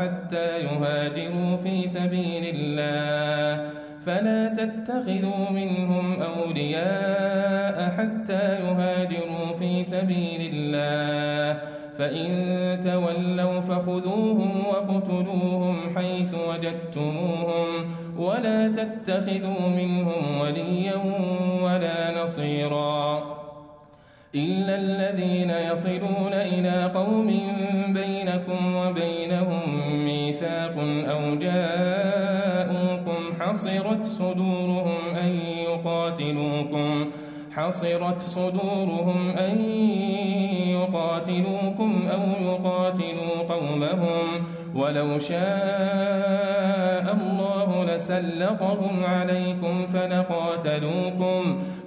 حتى يهاجروا في سبيل الله. فلا تتخذوا منهم أولياء حتى يهاجروا في سبيل الله. فإن تولوا فخذوهم وقتلوهم حيث وجدتموهم. ولا تتخذوا منهم وليا ولا نصيرا. إلا الذين يصلون إلى قوم بينكم وبينهم ميثاق أو جاءوكم حصرت صدورهم أن يقاتلوكم حصرت صدورهم أن يقاتلوكم أو يقاتلوا قومهم ولو شاء الله لسلطهم عليكم فلقاتلوكم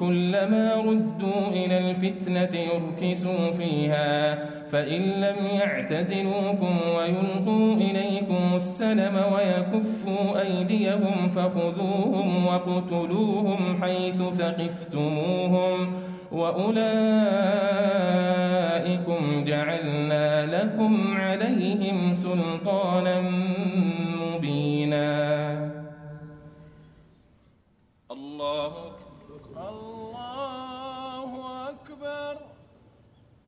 كلما ردوا إلى الفتنة يركسوا فيها فإن لم يعتزلوكم ويلقوا إليكم السلم ويكفوا أيديهم فخذوهم وقتلوهم حيث ثقفتموهم وأولئكم جعلنا لكم عليهم سلطانا